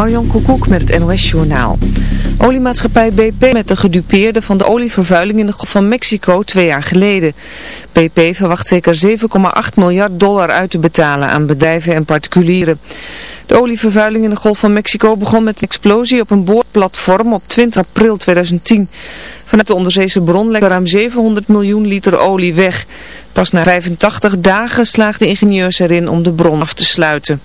Marion Koekoek met het NOS Journaal. Oliemaatschappij BP met de gedupeerde van de olievervuiling in de Golf van Mexico twee jaar geleden. BP verwacht zeker 7,8 miljard dollar uit te betalen aan bedrijven en particulieren. De olievervuiling in de Golf van Mexico begon met een explosie op een boorplatform op 20 april 2010. Vanuit de onderzeese bron lekte ruim 700 miljoen liter olie weg. Pas na 85 dagen slaagden ingenieurs erin om de bron af te sluiten.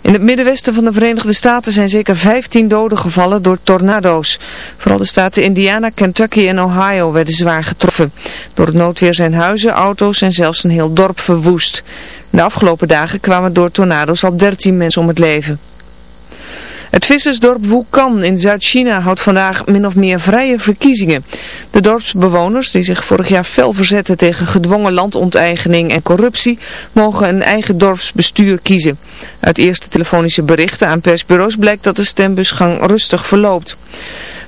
In het middenwesten van de Verenigde Staten zijn zeker 15 doden gevallen door tornado's. Vooral de staten Indiana, Kentucky en Ohio werden zwaar getroffen. Door het noodweer zijn huizen, auto's en zelfs een heel dorp verwoest. De afgelopen dagen kwamen door tornado's al 13 mensen om het leven. Het vissersdorp Wukan in Zuid-China houdt vandaag min of meer vrije verkiezingen. De dorpsbewoners, die zich vorig jaar fel verzetten tegen gedwongen landonteigening en corruptie, mogen een eigen dorpsbestuur kiezen. Uit eerste telefonische berichten aan persbureaus blijkt dat de stembusgang rustig verloopt.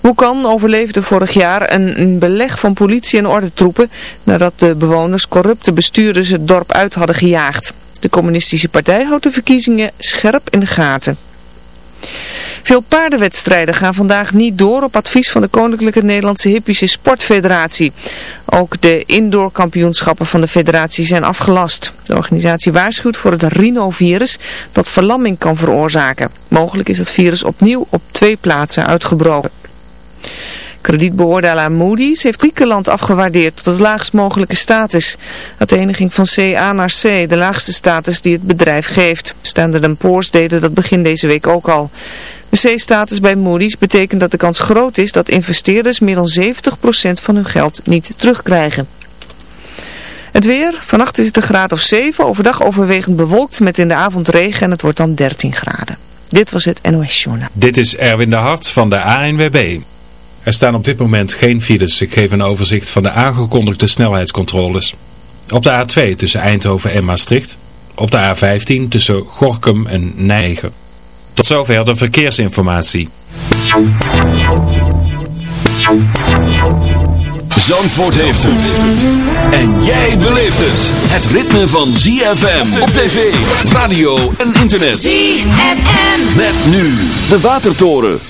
Wukan overleefde vorig jaar een beleg van politie en ordentroepen nadat de bewoners corrupte bestuurders het dorp uit hadden gejaagd. De communistische partij houdt de verkiezingen scherp in de gaten. Veel paardenwedstrijden gaan vandaag niet door op advies van de Koninklijke Nederlandse Hippische Sportfederatie. Ook de indoorkampioenschappen van de federatie zijn afgelast. De organisatie waarschuwt voor het rhinovirus dat verlamming kan veroorzaken. Mogelijk is het virus opnieuw op twee plaatsen uitgebroken. Kredietbeoordelaar Moody's heeft Griekenland afgewaardeerd tot de laagst mogelijke status. Athene ging van CA naar C, de laagste status die het bedrijf geeft. Standard Poor's deden dat begin deze week ook al. De C-status bij Moody's betekent dat de kans groot is dat investeerders meer dan 70% van hun geld niet terugkrijgen. Het weer, vannacht is het een graad of 7, overdag overwegend bewolkt met in de avond regen en het wordt dan 13 graden. Dit was het NOS Journaal. Dit is Erwin de Hart van de ANWB. Er staan op dit moment geen files. Ik geef een overzicht van de aangekondigde snelheidscontroles. Op de A2 tussen Eindhoven en Maastricht. Op de A15 tussen Gorkum en Nijgen. Tot zover de verkeersinformatie. Zandvoort heeft het. En jij beleeft het. Het ritme van ZFM op tv, radio en internet. ZFM. Met nu de Watertoren.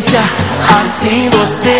ausência, assim você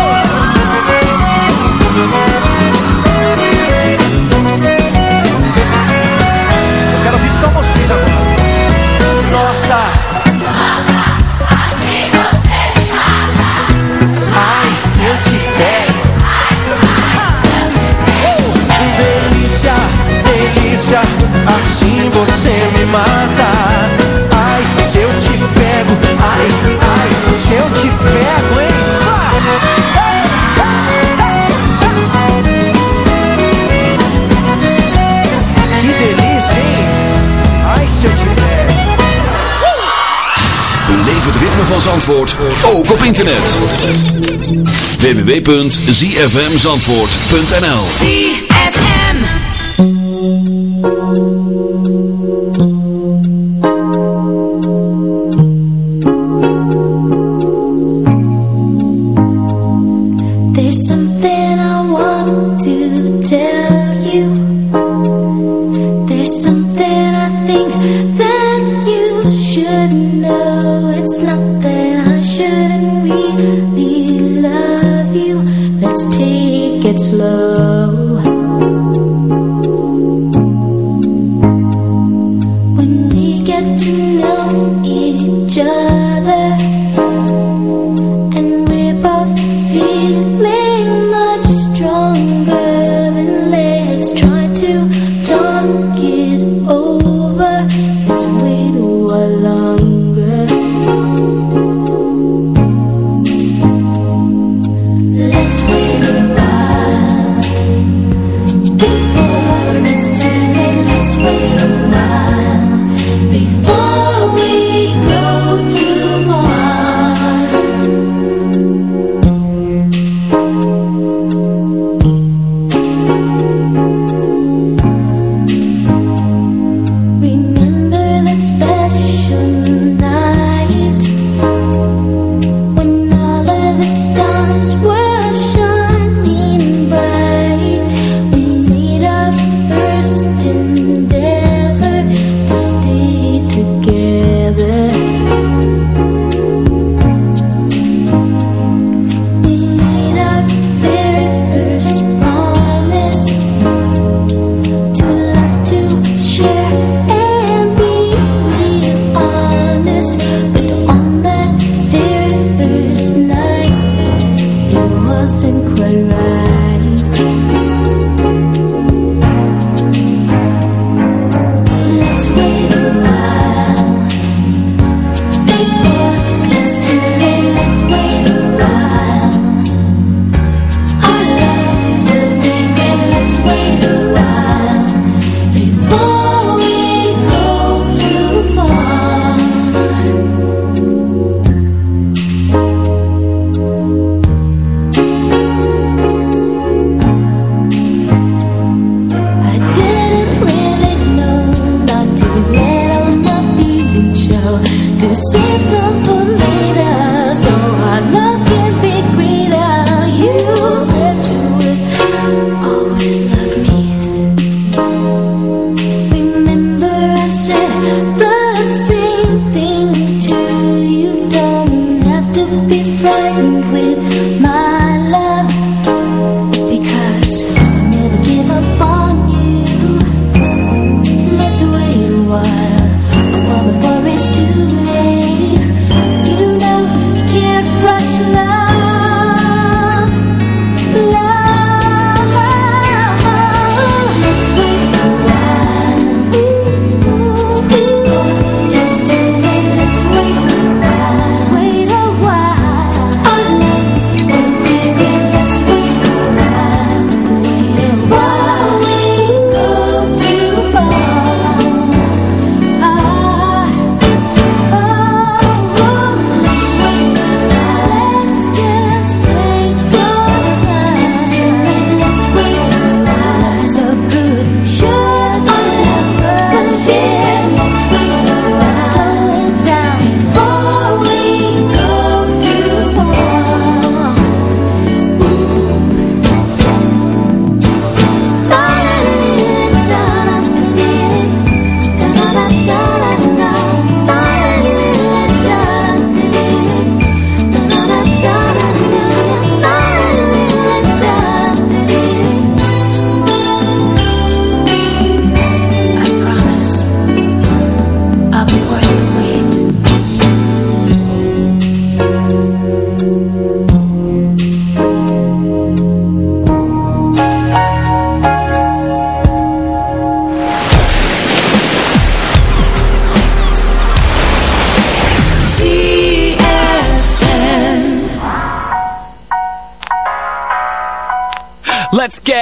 você me mata. Ai, se eu te pego Ai, ai, se eu te pego, hein? Ai, het ritme van Zandvoort, ook op internet. www.zfmzandvoort.nl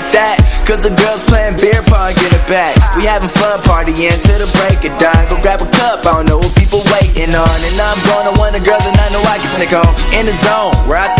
like that. Cause the girls playing beer pong, get it back. We having fun partying till the break of dawn. Go grab a cup, I don't know what people waiting on. And I'm gonna want a girl that I know I can take home. In the zone, where I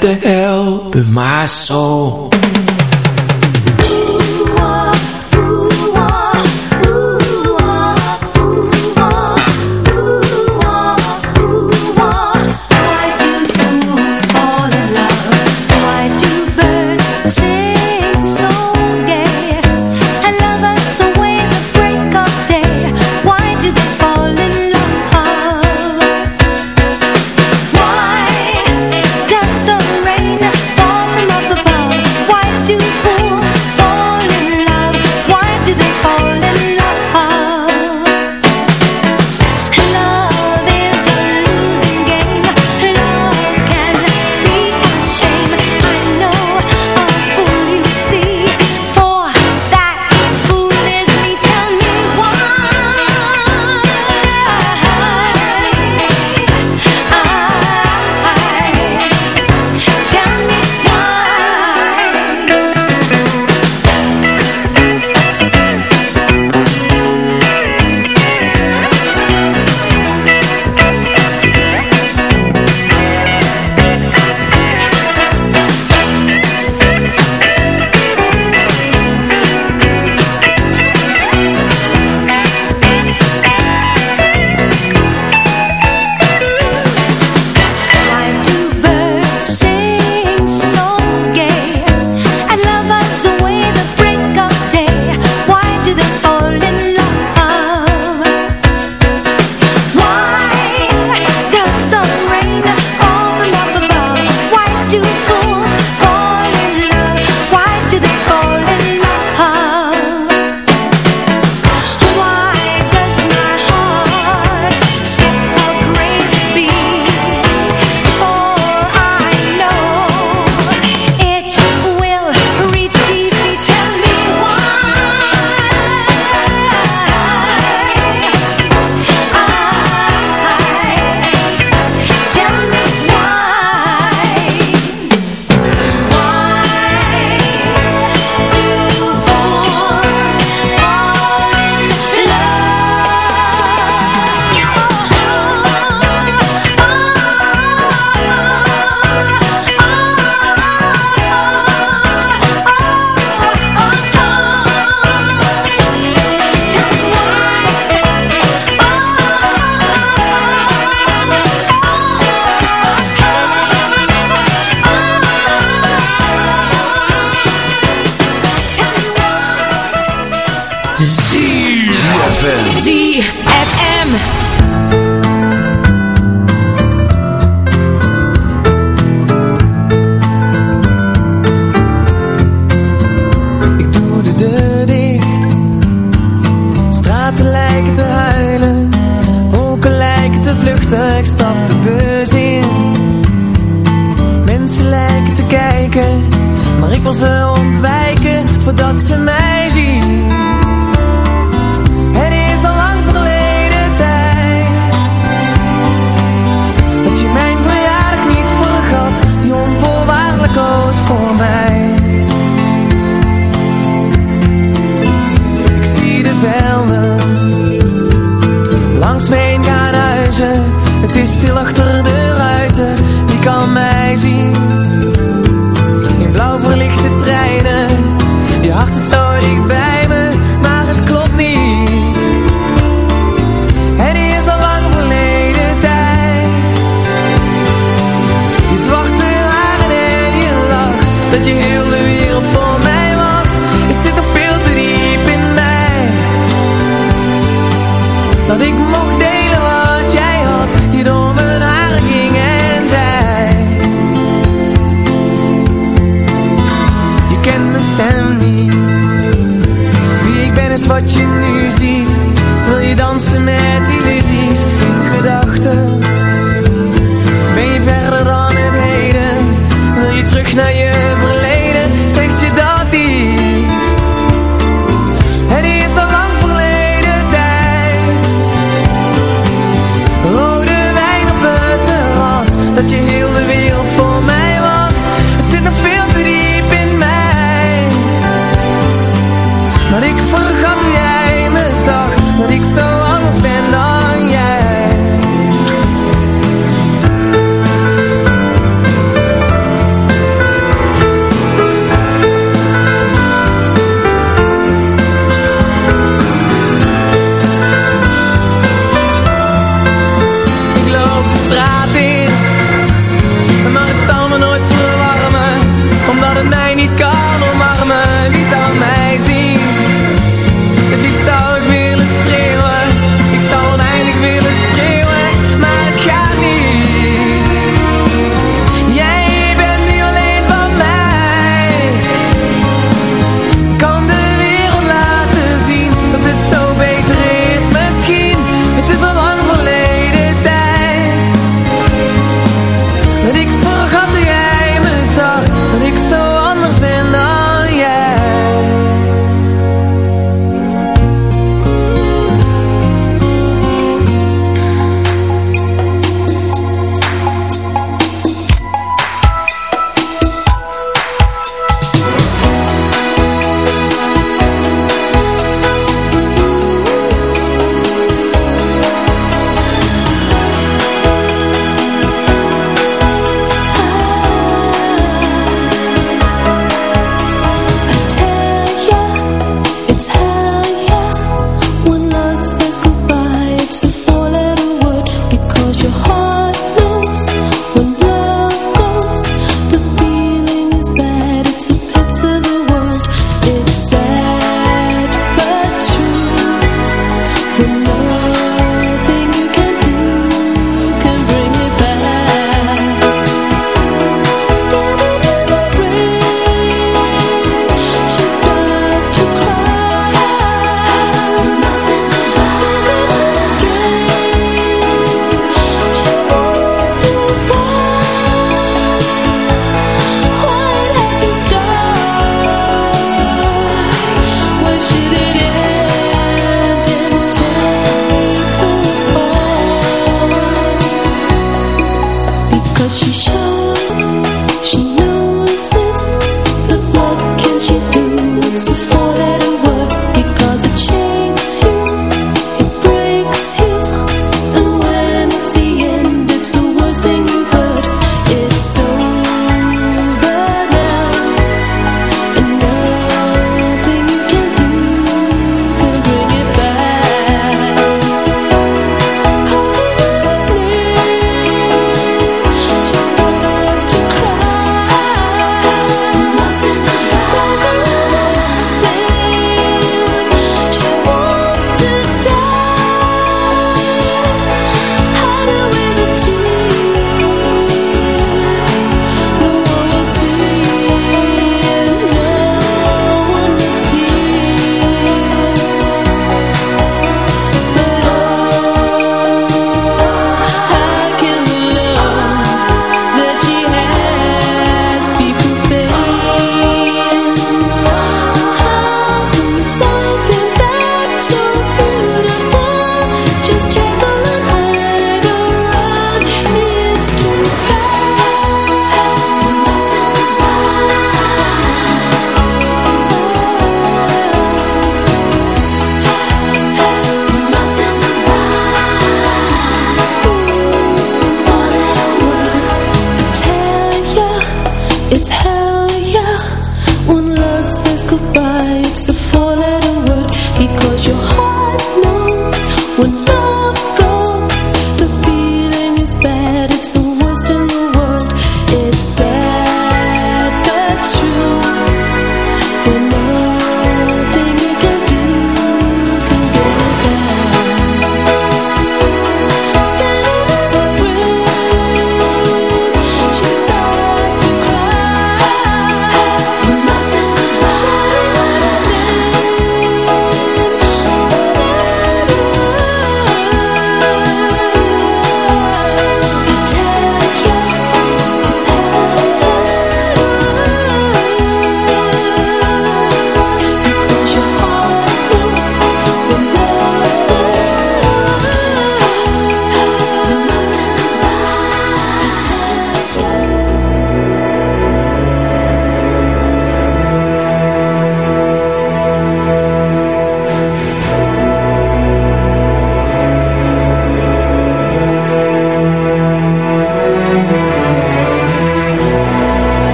the help of my soul